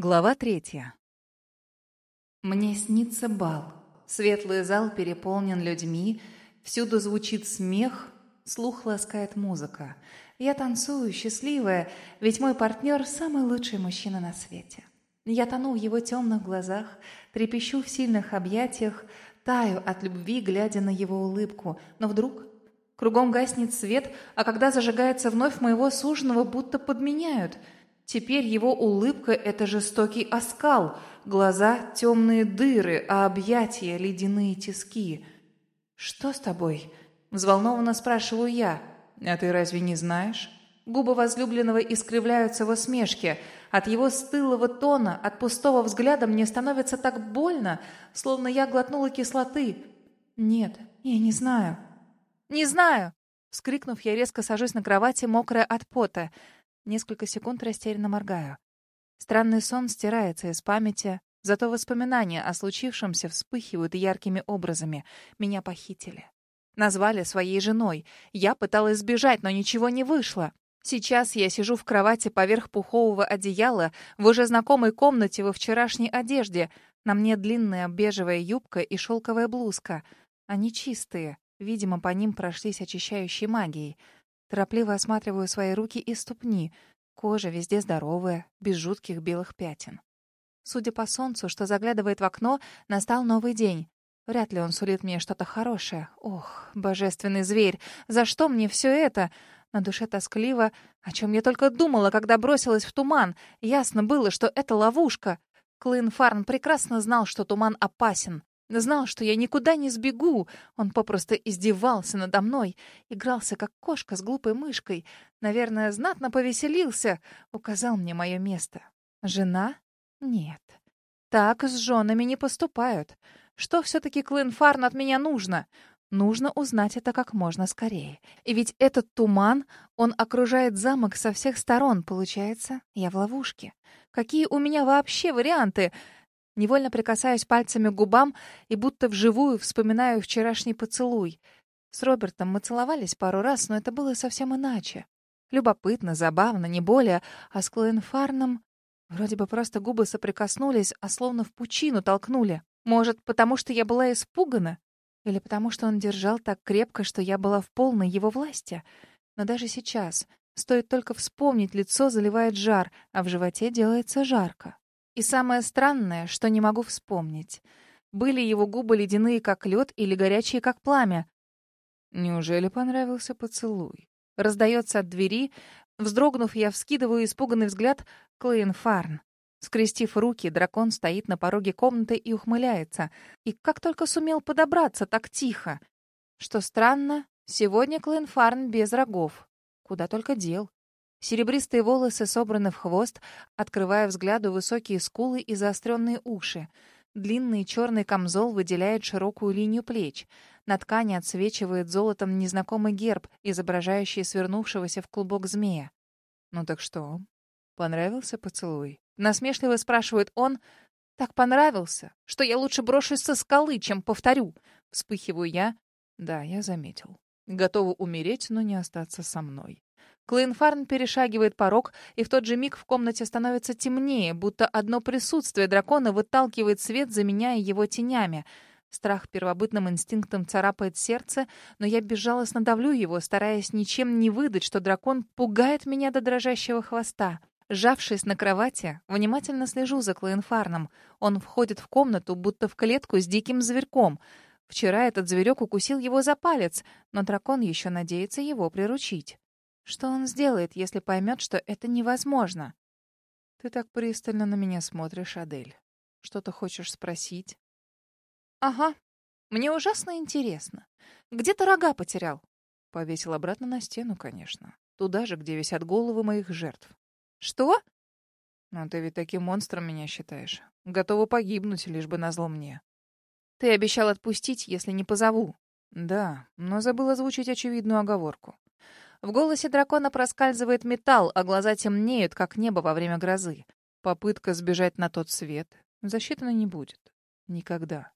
Глава третья. Мне снится бал. Светлый зал переполнен людьми, всюду звучит смех, слух ласкает музыка. Я танцую, счастливая, ведь мой партнер – самый лучший мужчина на свете. Я тону в его темных глазах, трепещу в сильных объятиях, таю от любви, глядя на его улыбку. Но вдруг кругом гаснет свет, а когда зажигается вновь, моего суженого будто подменяют – Теперь его улыбка — это жестокий оскал, глаза — темные дыры, а объятия — ледяные тиски. «Что с тобой?» — взволнованно спрашиваю я. «А ты разве не знаешь?» Губы возлюбленного искривляются в усмешке. От его стылого тона, от пустого взгляда мне становится так больно, словно я глотнула кислоты. «Нет, я не знаю». «Не знаю!» Вскрикнув, я резко сажусь на кровати, мокрая от пота. Несколько секунд растерянно моргаю. Странный сон стирается из памяти, зато воспоминания о случившемся вспыхивают яркими образами. Меня похитили. Назвали своей женой. Я пыталась сбежать, но ничего не вышло. Сейчас я сижу в кровати поверх пухового одеяла в уже знакомой комнате во вчерашней одежде. На мне длинная бежевая юбка и шелковая блузка. Они чистые. Видимо, по ним прошлись очищающей магией. Торопливо осматриваю свои руки и ступни. Кожа везде здоровая, без жутких белых пятен. Судя по солнцу, что заглядывает в окно, настал новый день. Вряд ли он сулит мне что-то хорошее. Ох, божественный зверь, за что мне все это? На душе тоскливо, о чем я только думала, когда бросилась в туман. Ясно было, что это ловушка. Клин Фарн прекрасно знал, что туман опасен. Знал, что я никуда не сбегу. Он попросту издевался надо мной. Игрался, как кошка с глупой мышкой. Наверное, знатно повеселился. Указал мне мое место. Жена? Нет. Так с женами не поступают. Что все-таки Клин Фарн от меня нужно? Нужно узнать это как можно скорее. И ведь этот туман, он окружает замок со всех сторон. Получается, я в ловушке. Какие у меня вообще варианты? Невольно прикасаюсь пальцами к губам и будто вживую вспоминаю вчерашний поцелуй. С Робертом мы целовались пару раз, но это было совсем иначе. Любопытно, забавно, не более. А с Клоенфарном вроде бы просто губы соприкоснулись, а словно в пучину толкнули. Может, потому что я была испугана? Или потому что он держал так крепко, что я была в полной его власти? Но даже сейчас, стоит только вспомнить, лицо заливает жар, а в животе делается жарко. И самое странное, что не могу вспомнить. Были его губы ледяные, как лед, или горячие, как пламя. Неужели понравился поцелуй? Раздается от двери. Вздрогнув, я вскидываю испуганный взгляд Клейн Фарн. Скрестив руки, дракон стоит на пороге комнаты и ухмыляется. И как только сумел подобраться так тихо. Что странно, сегодня Клейн Фарн без рогов. Куда только дел. Серебристые волосы собраны в хвост, открывая взгляду высокие скулы и заостренные уши. Длинный черный камзол выделяет широкую линию плеч. На ткани отсвечивает золотом незнакомый герб, изображающий свернувшегося в клубок змея. «Ну так что? Понравился поцелуй?» Насмешливо спрашивает он. «Так понравился, что я лучше брошусь со скалы, чем повторю». Вспыхиваю я. «Да, я заметил. Готова умереть, но не остаться со мной». Клейнфарн перешагивает порог, и в тот же миг в комнате становится темнее, будто одно присутствие дракона выталкивает свет, заменяя его тенями. Страх первобытным инстинктом царапает сердце, но я безжалостно давлю его, стараясь ничем не выдать, что дракон пугает меня до дрожащего хвоста. Сжавшись на кровати, внимательно слежу за Клоенфарном. Он входит в комнату, будто в клетку с диким зверьком. Вчера этот зверек укусил его за палец, но дракон еще надеется его приручить. Что он сделает, если поймет, что это невозможно? Ты так пристально на меня смотришь, Адель. Что-то хочешь спросить? Ага. Мне ужасно интересно. Где ты рога потерял? Повесил обратно на стену, конечно. Туда же, где висят головы моих жертв. Что? Ну, ты ведь таким монстром меня считаешь. Готова погибнуть, лишь бы назло мне. Ты обещал отпустить, если не позову. Да, но забыл озвучить очевидную оговорку. В голосе дракона проскальзывает металл, а глаза темнеют, как небо во время грозы. Попытка сбежать на тот свет засчитана не будет. Никогда.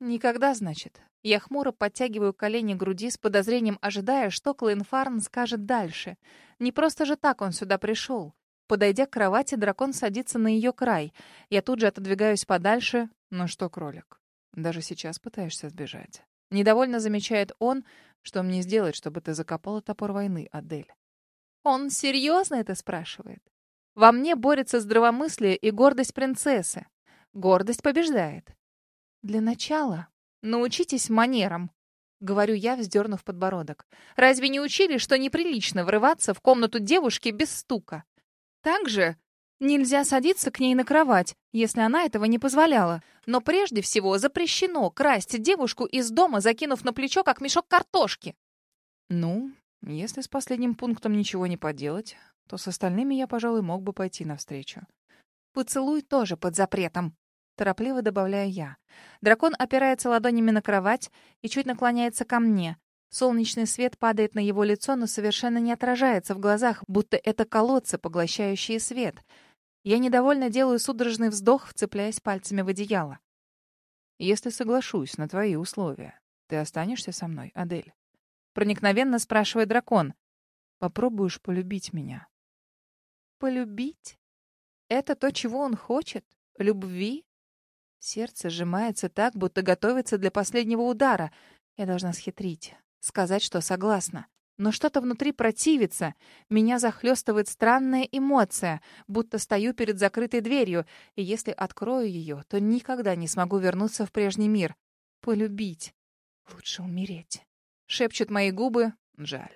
Никогда, значит. Я хмуро подтягиваю колени к груди с подозрением, ожидая, что Клейнфарн скажет дальше. Не просто же так он сюда пришел. Подойдя к кровати, дракон садится на ее край. Я тут же отодвигаюсь подальше. Ну что, кролик, даже сейчас пытаешься сбежать. Недовольно замечает он, что мне сделать, чтобы ты закопала топор войны, Адель. Он серьезно это спрашивает? Во мне борется здравомыслие и гордость принцессы. Гордость побеждает. Для начала научитесь манерам, говорю я, вздернув подбородок. Разве не учили, что неприлично врываться в комнату девушки без стука? Также нельзя садиться к ней на кровать, если она этого не позволяла. Но прежде всего запрещено красть девушку из дома, закинув на плечо, как мешок картошки. Ну, если с последним пунктом ничего не поделать, то с остальными я, пожалуй, мог бы пойти навстречу. Поцелуй тоже под запретом. Торопливо добавляю я. Дракон опирается ладонями на кровать и чуть наклоняется ко мне. Солнечный свет падает на его лицо, но совершенно не отражается в глазах, будто это колодцы, поглощающие свет. Я недовольно делаю судорожный вздох, вцепляясь пальцами в одеяло. «Если соглашусь на твои условия, ты останешься со мной, Адель?» Проникновенно спрашивает дракон. «Попробуешь полюбить меня?» «Полюбить? Это то, чего он хочет? Любви?» Сердце сжимается так, будто готовится для последнего удара. Я должна схитрить, сказать, что согласна. Но что-то внутри противится. Меня захлестывает странная эмоция, будто стою перед закрытой дверью, и если открою ее, то никогда не смогу вернуться в прежний мир. Полюбить. Лучше умереть. Шепчут мои губы. Жаль.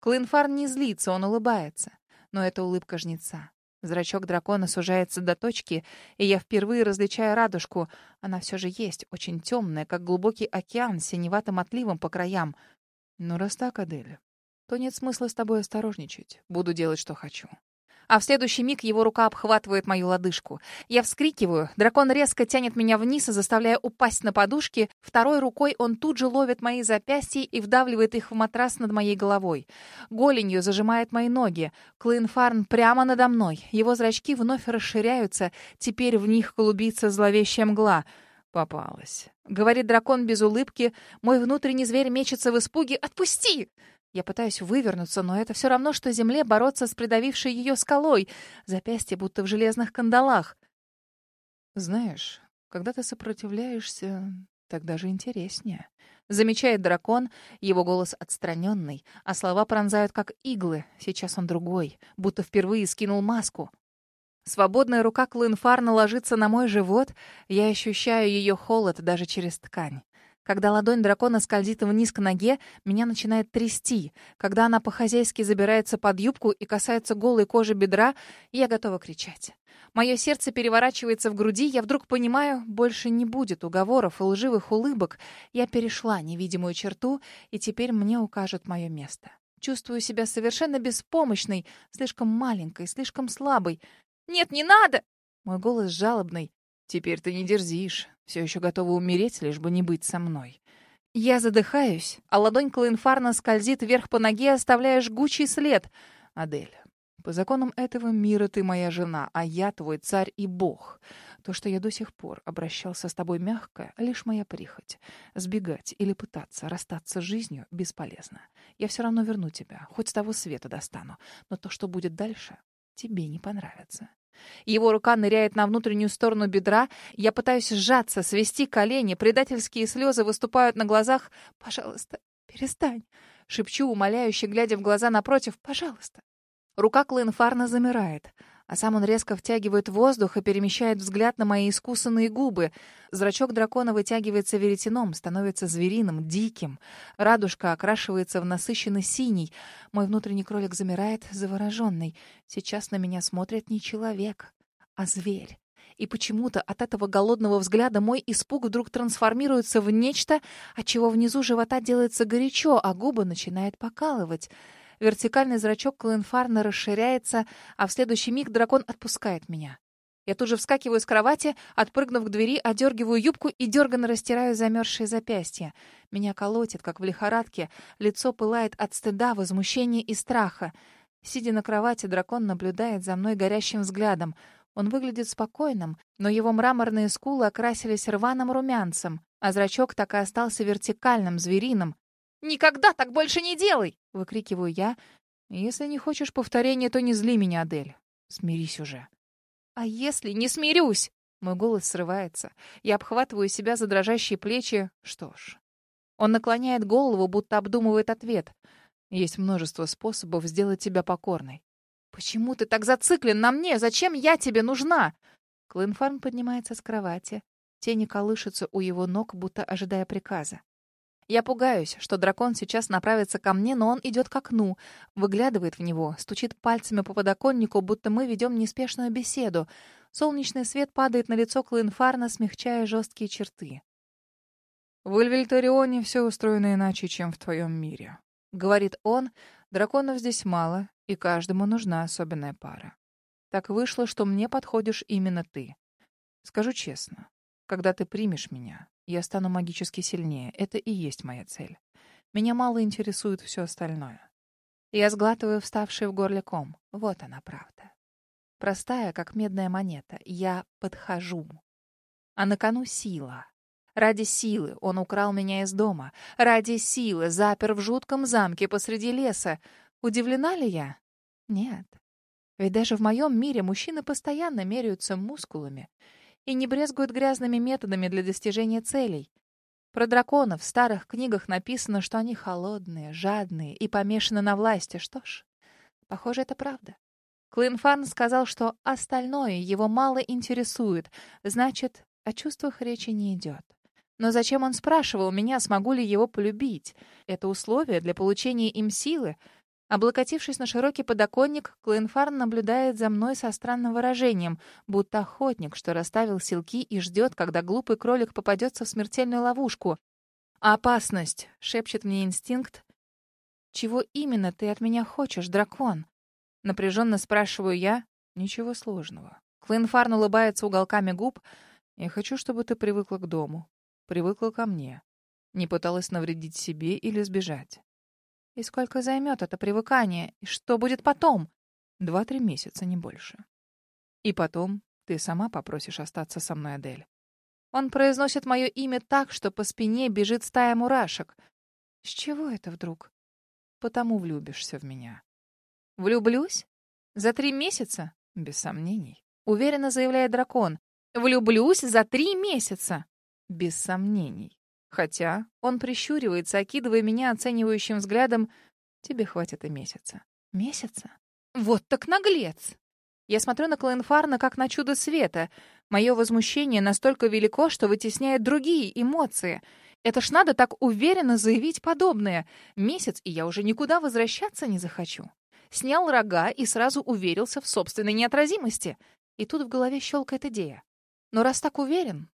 Клинфар не злится, он улыбается. Но это улыбка жнеца. Зрачок дракона сужается до точки, и я впервые различаю радужку. Она все же есть, очень темная, как глубокий океан с синеватым отливом по краям. Ну, раз так, Адель, то нет смысла с тобой осторожничать. Буду делать, что хочу а в следующий миг его рука обхватывает мою лодыжку. Я вскрикиваю, дракон резко тянет меня вниз, заставляя упасть на подушки. Второй рукой он тут же ловит мои запястья и вдавливает их в матрас над моей головой. Голенью зажимает мои ноги. Клинфарн прямо надо мной. Его зрачки вновь расширяются, теперь в них клубится зловещая мгла. «Попалась», — говорит дракон без улыбки. Мой внутренний зверь мечется в испуге. «Отпусти!» Я пытаюсь вывернуться, но это все равно, что земле бороться с придавившей ее скалой. Запястье будто в железных кандалах. Знаешь, когда ты сопротивляешься, так даже интереснее. Замечает дракон, его голос отстраненный, а слова пронзают как иглы. Сейчас он другой, будто впервые скинул маску. Свободная рука Клинфарна ложится на мой живот, я ощущаю ее холод даже через ткань. Когда ладонь дракона скользит вниз к ноге, меня начинает трясти. Когда она по-хозяйски забирается под юбку и касается голой кожи бедра, я готова кричать. Мое сердце переворачивается в груди, я вдруг понимаю, больше не будет уговоров и лживых улыбок. Я перешла невидимую черту, и теперь мне укажут мое место. Чувствую себя совершенно беспомощной, слишком маленькой, слишком слабой. «Нет, не надо!» Мой голос жалобный. «Теперь ты не дерзишь. Все еще готова умереть, лишь бы не быть со мной». Я задыхаюсь, а ладонь Клоинфарна скользит вверх по ноге, оставляя жгучий след. «Адель, по законам этого мира ты моя жена, а я твой царь и бог. То, что я до сих пор обращался с тобой мягко, лишь моя прихоть. Сбегать или пытаться расстаться с жизнью бесполезно. Я все равно верну тебя, хоть с того света достану. Но то, что будет дальше, тебе не понравится. Его рука ныряет на внутреннюю сторону бедра. Я пытаюсь сжаться, свести колени. Предательские слезы выступают на глазах. «Пожалуйста, перестань!» Шепчу, умоляюще, глядя в глаза напротив. «Пожалуйста!» Рука Клинфарна замирает, а сам он резко втягивает воздух и перемещает взгляд на мои искусанные губы. Зрачок дракона вытягивается веретеном, становится звериным, диким. Радужка окрашивается в насыщенный синий. Мой внутренний кролик замирает, завороженный. Сейчас на меня смотрит не человек, а зверь. И почему-то от этого голодного взгляда мой испуг вдруг трансформируется в нечто, от чего внизу живота делается горячо, а губы начинает покалывать. Вертикальный зрачок Клоенфарна расширяется, а в следующий миг дракон отпускает меня. Я тут же вскакиваю с кровати, отпрыгнув к двери, одергиваю юбку и дерганно растираю замерзшие запястья. Меня колотит, как в лихорадке, лицо пылает от стыда, возмущения и страха. Сидя на кровати, дракон наблюдает за мной горящим взглядом. Он выглядит спокойным, но его мраморные скулы окрасились рваным румянцем, а зрачок так и остался вертикальным, звериным. «Никогда так больше не делай!» — выкрикиваю я. «Если не хочешь повторения, то не зли меня, Адель. Смирись уже. А если не смирюсь? Мой голос срывается. Я обхватываю себя за дрожащие плечи. Что ж. Он наклоняет голову, будто обдумывает ответ. Есть множество способов сделать тебя покорной. «Почему ты так зациклен на мне? Зачем я тебе нужна?» Клинфарн поднимается с кровати. Тени колышутся у его ног, будто ожидая приказа. Я пугаюсь, что дракон сейчас направится ко мне, но он идет к окну, выглядывает в него, стучит пальцами по подоконнику, будто мы ведем неспешную беседу. Солнечный свет падает на лицо Клинфарна, смягчая жесткие черты. «В Эльвельтарионе все устроено иначе, чем в твоем мире», — говорит он. «Драконов здесь мало, и каждому нужна особенная пара. Так вышло, что мне подходишь именно ты. Скажу честно, когда ты примешь меня, я стану магически сильнее. Это и есть моя цель. Меня мало интересует все остальное. Я сглатываю вставший в горле ком. Вот она правда. Простая, как медная монета. Я подхожу. А на кону сила. Ради силы он украл меня из дома. Ради силы запер в жутком замке посреди леса. Удивлена ли я? Нет. Ведь даже в моем мире мужчины постоянно меряются мускулами и не брезгуют грязными методами для достижения целей. Про драконов в старых книгах написано, что они холодные, жадные и помешаны на власти. Что ж, похоже, это правда. Клинфарн сказал, что остальное его мало интересует, значит, о чувствах речи не идет. Но зачем он спрашивал меня, смогу ли его полюбить? Это условие для получения им силы — Облокотившись на широкий подоконник, Клоенфарн наблюдает за мной со странным выражением, будто охотник, что расставил силки и ждет, когда глупый кролик попадется в смертельную ловушку. «Опасность!» — шепчет мне инстинкт. «Чего именно ты от меня хочешь, дракон?» Напряженно спрашиваю я. «Ничего сложного». Клоенфарн улыбается уголками губ. «Я хочу, чтобы ты привыкла к дому, привыкла ко мне, не пыталась навредить себе или сбежать. И сколько займет это привыкание? И что будет потом? Два-три месяца, не больше. И потом ты сама попросишь остаться со мной, Адель. Он произносит мое имя так, что по спине бежит стая мурашек. С чего это вдруг? Потому влюбишься в меня. Влюблюсь? За три месяца? Без сомнений. Уверенно заявляет дракон. Влюблюсь за три месяца. Без сомнений. Хотя он прищуривается, окидывая меня оценивающим взглядом. Тебе хватит и месяца. Месяца? Вот так наглец! Я смотрю на Клоенфарна как на чудо света. Мое возмущение настолько велико, что вытесняет другие эмоции. Это ж надо так уверенно заявить подобное. Месяц, и я уже никуда возвращаться не захочу. Снял рога и сразу уверился в собственной неотразимости. И тут в голове щелкает идея. Но раз так уверен,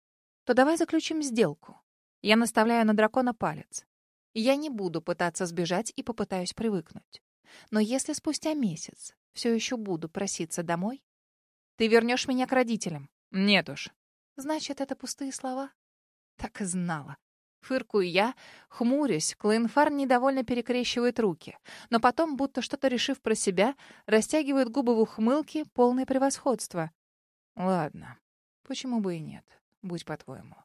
то давай заключим сделку. Я наставляю на дракона палец. Я не буду пытаться сбежать и попытаюсь привыкнуть. Но если спустя месяц все еще буду проситься домой, ты вернешь меня к родителям. Нет уж. Значит, это пустые слова? Так и знала. Фыркую я, хмурюсь, Клоенфар недовольно перекрещивает руки, но потом, будто что-то решив про себя, растягивает губы в ухмылке, полное превосходство. Ладно, почему бы и нет, будь по-твоему.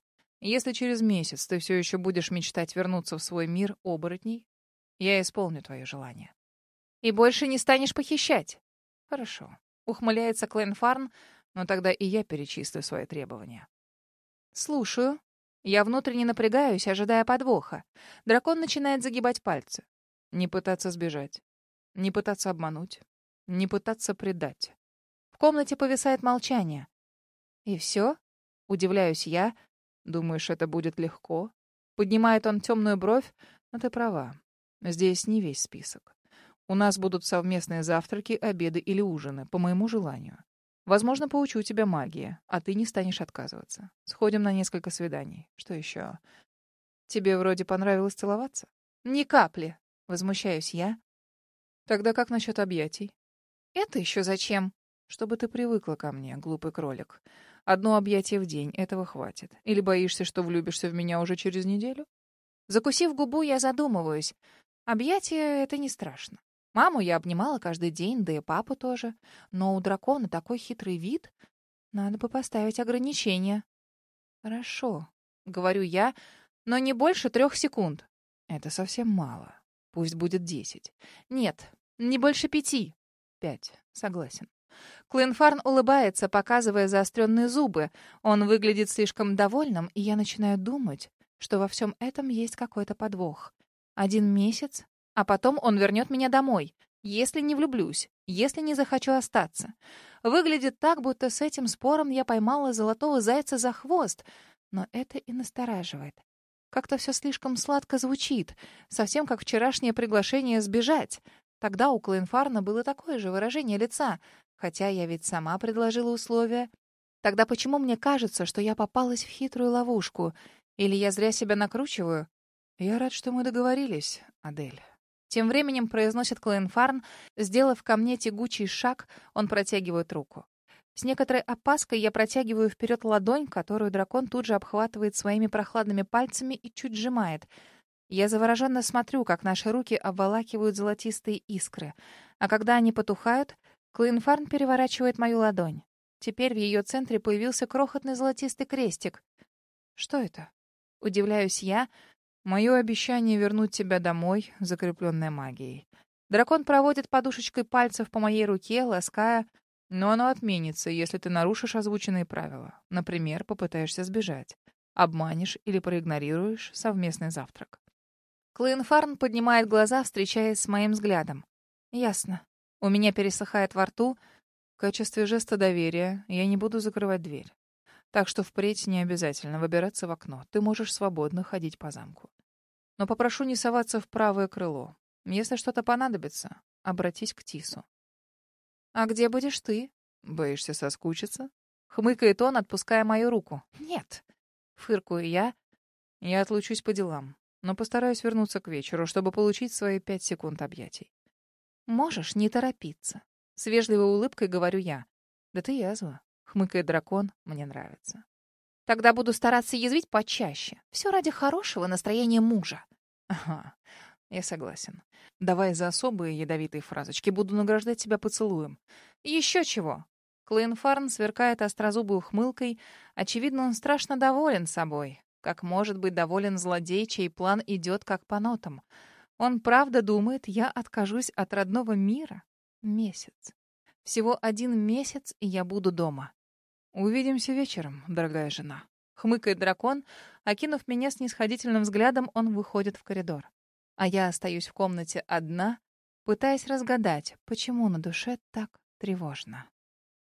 Если через месяц ты все еще будешь мечтать вернуться в свой мир оборотней, я исполню твое желание. И больше не станешь похищать. Хорошо. Ухмыляется Кленфарн, но тогда и я перечислю свои требования. Слушаю. Я внутренне напрягаюсь, ожидая подвоха. Дракон начинает загибать пальцы. Не пытаться сбежать. Не пытаться обмануть. Не пытаться предать. В комнате повисает молчание. И все? Удивляюсь я, Думаешь, это будет легко? Поднимает он темную бровь, но ты права. Здесь не весь список. У нас будут совместные завтраки, обеды или ужины, по моему желанию. Возможно, поучу тебя магии, а ты не станешь отказываться. Сходим на несколько свиданий. Что еще? Тебе вроде понравилось целоваться? Ни капли. Возмущаюсь я. Тогда как насчет объятий? Это еще зачем? Чтобы ты привыкла ко мне, глупый кролик. Одно объятие в день, этого хватит. Или боишься, что влюбишься в меня уже через неделю? Закусив губу, я задумываюсь. Объятия — это не страшно. Маму я обнимала каждый день, да и папу тоже. Но у дракона такой хитрый вид. Надо бы поставить ограничения. Хорошо, — говорю я, — но не больше трех секунд. Это совсем мало. Пусть будет десять. Нет, не больше пяти. Пять. Согласен. Клинфарн улыбается, показывая заостренные зубы. Он выглядит слишком довольным, и я начинаю думать, что во всем этом есть какой-то подвох. Один месяц, а потом он вернет меня домой, если не влюблюсь, если не захочу остаться. Выглядит так, будто с этим спором я поймала золотого зайца за хвост, но это и настораживает. Как-то все слишком сладко звучит, совсем как вчерашнее приглашение сбежать. Тогда у Клейнфарна было такое же выражение лица, хотя я ведь сама предложила условия. Тогда почему мне кажется, что я попалась в хитрую ловушку? Или я зря себя накручиваю? Я рад, что мы договорились, Адель. Тем временем произносит Клейнфарн, сделав ко мне тягучий шаг, он протягивает руку. С некоторой опаской я протягиваю вперед ладонь, которую дракон тут же обхватывает своими прохладными пальцами и чуть сжимает. Я завороженно смотрю, как наши руки обволакивают золотистые искры. А когда они потухают, Клинфарн переворачивает мою ладонь. Теперь в ее центре появился крохотный золотистый крестик. Что это? Удивляюсь я. Мое обещание вернуть тебя домой, закрепленное магией. Дракон проводит подушечкой пальцев по моей руке, лаская но оно отменится, если ты нарушишь озвученные правила. Например, попытаешься сбежать, обманешь или проигнорируешь совместный завтрак. Клинфарн поднимает глаза, встречаясь с моим взглядом. Ясно. У меня пересыхает во рту. В качестве жеста доверия я не буду закрывать дверь. Так что впредь не обязательно выбираться в окно. Ты можешь свободно ходить по замку. Но попрошу не соваться в правое крыло. Если что-то понадобится, обратись к Тису. «А где будешь ты?» «Боишься соскучиться?» Хмыкает он, отпуская мою руку. «Нет». Фыркую я. Я отлучусь по делам, но постараюсь вернуться к вечеру, чтобы получить свои пять секунд объятий. «Можешь не торопиться». С вежливой улыбкой говорю я. «Да ты язва». Хмыкает дракон. Мне нравится. «Тогда буду стараться язвить почаще. Все ради хорошего настроения мужа». «Ага. Я согласен. Давай за особые ядовитые фразочки. Буду награждать тебя поцелуем. Еще чего. Клейнфарн сверкает острозубой ухмылкой. Очевидно, он страшно доволен собой. Как может быть доволен злодей, чей план идет как по нотам? Он правда думает, я откажусь от родного мира? Месяц. Всего один месяц, и я буду дома. Увидимся вечером, дорогая жена. Хмыкает дракон. Окинув меня снисходительным взглядом, он выходит в коридор. А я остаюсь в комнате одна, пытаясь разгадать, почему на душе так тревожно.